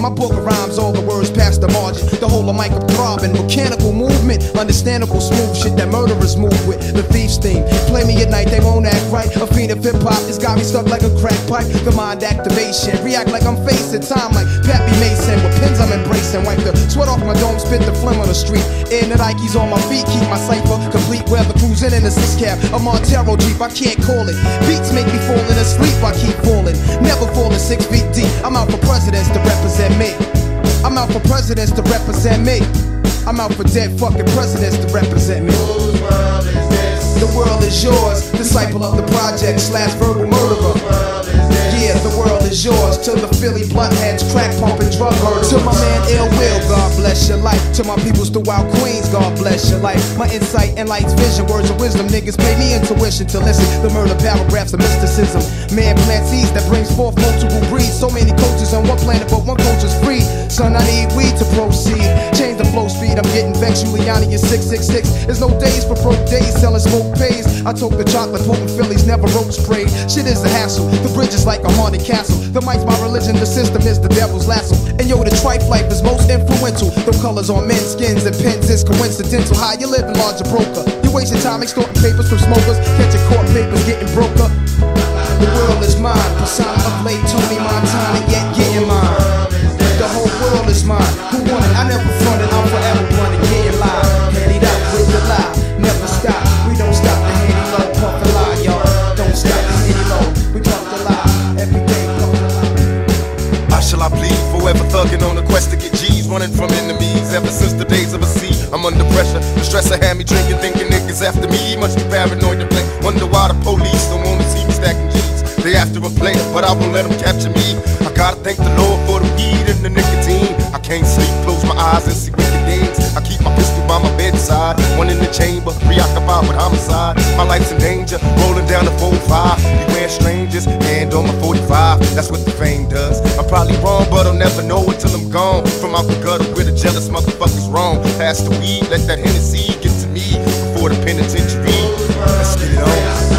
In my book of rhymes, all the words past the margin. The whole of mic throbbing, mechanical movement, understandable smooth shit that murderers move with. The thief's theme. Play me at night, they won't act right. A fiend of hip hop it's got me stuck like a crack pipe. The mind activation, react like I'm facing time like Pappy off my dome, spit the phlegm on the street. In the Nikes on my feet, keep my cipher complete. Weather cruising in a six cab, a Montero Jeep, I can't call it. Beats make me falling asleep, I keep falling. Never falling six feet deep. I'm out for presidents to represent me. I'm out for presidents to represent me. I'm out for dead fucking presidents to represent me. Whose world is this? The world is yours, disciple of the project slash verbal murderer. Is yours. To the Philly blunt heads, crack pumping drug murderers. To my man Ill Will, God bless your life. To my peoples throughout Queens, God bless your life. My insight and light's vision, words of wisdom. Niggas pay me intuition to listen. The murder paragraphs of mysticism. Man plant seeds that brings forth multiple breeds. So many cultures on one planet, but one culture's free. Son, I need weed to proceed. Change the flow speed, I'm getting vexed. Giuliani is 666. There's no days for broke days, selling smoke pays. I took the chocolate, potent Phillies, never rope sprayed. Shit is a hassle. The bridge is like a haunted castle. The mic's my religion, the system is the devil's lasso. And yo, the tripe life is most influential. The colors on men's skins and pens is coincidental. How you living, larger broker? You wasting time extorting papers from smokers, catching court papers, getting broke up. The world is mine, persona of late Forever thugging on a quest to get G's, running from enemies. Ever since the days of a sea, I'm under pressure. The stress I had me drinking, thinking niggas after me. Must be paranoid to play. Wonder why the police don't wanna see me stacking G's. They after a player, but I won't let them capture me. I gotta thank the Lord for the weed and the nicotine. I can't sleep, close my eyes and see wicked things. I keep my pistol by my bedside, one in the chamber, preoccupied with homicide. My life's in danger, rolling down the 4-5. Beware strangers, hand on my 45. That's what the fame does. Wrong, but I'll never know until I'm gone. From out the gutter where the jealous motherfuckers roam. Pass the weed, let that Hennessy get to me before the penitentiary. Let's get it on.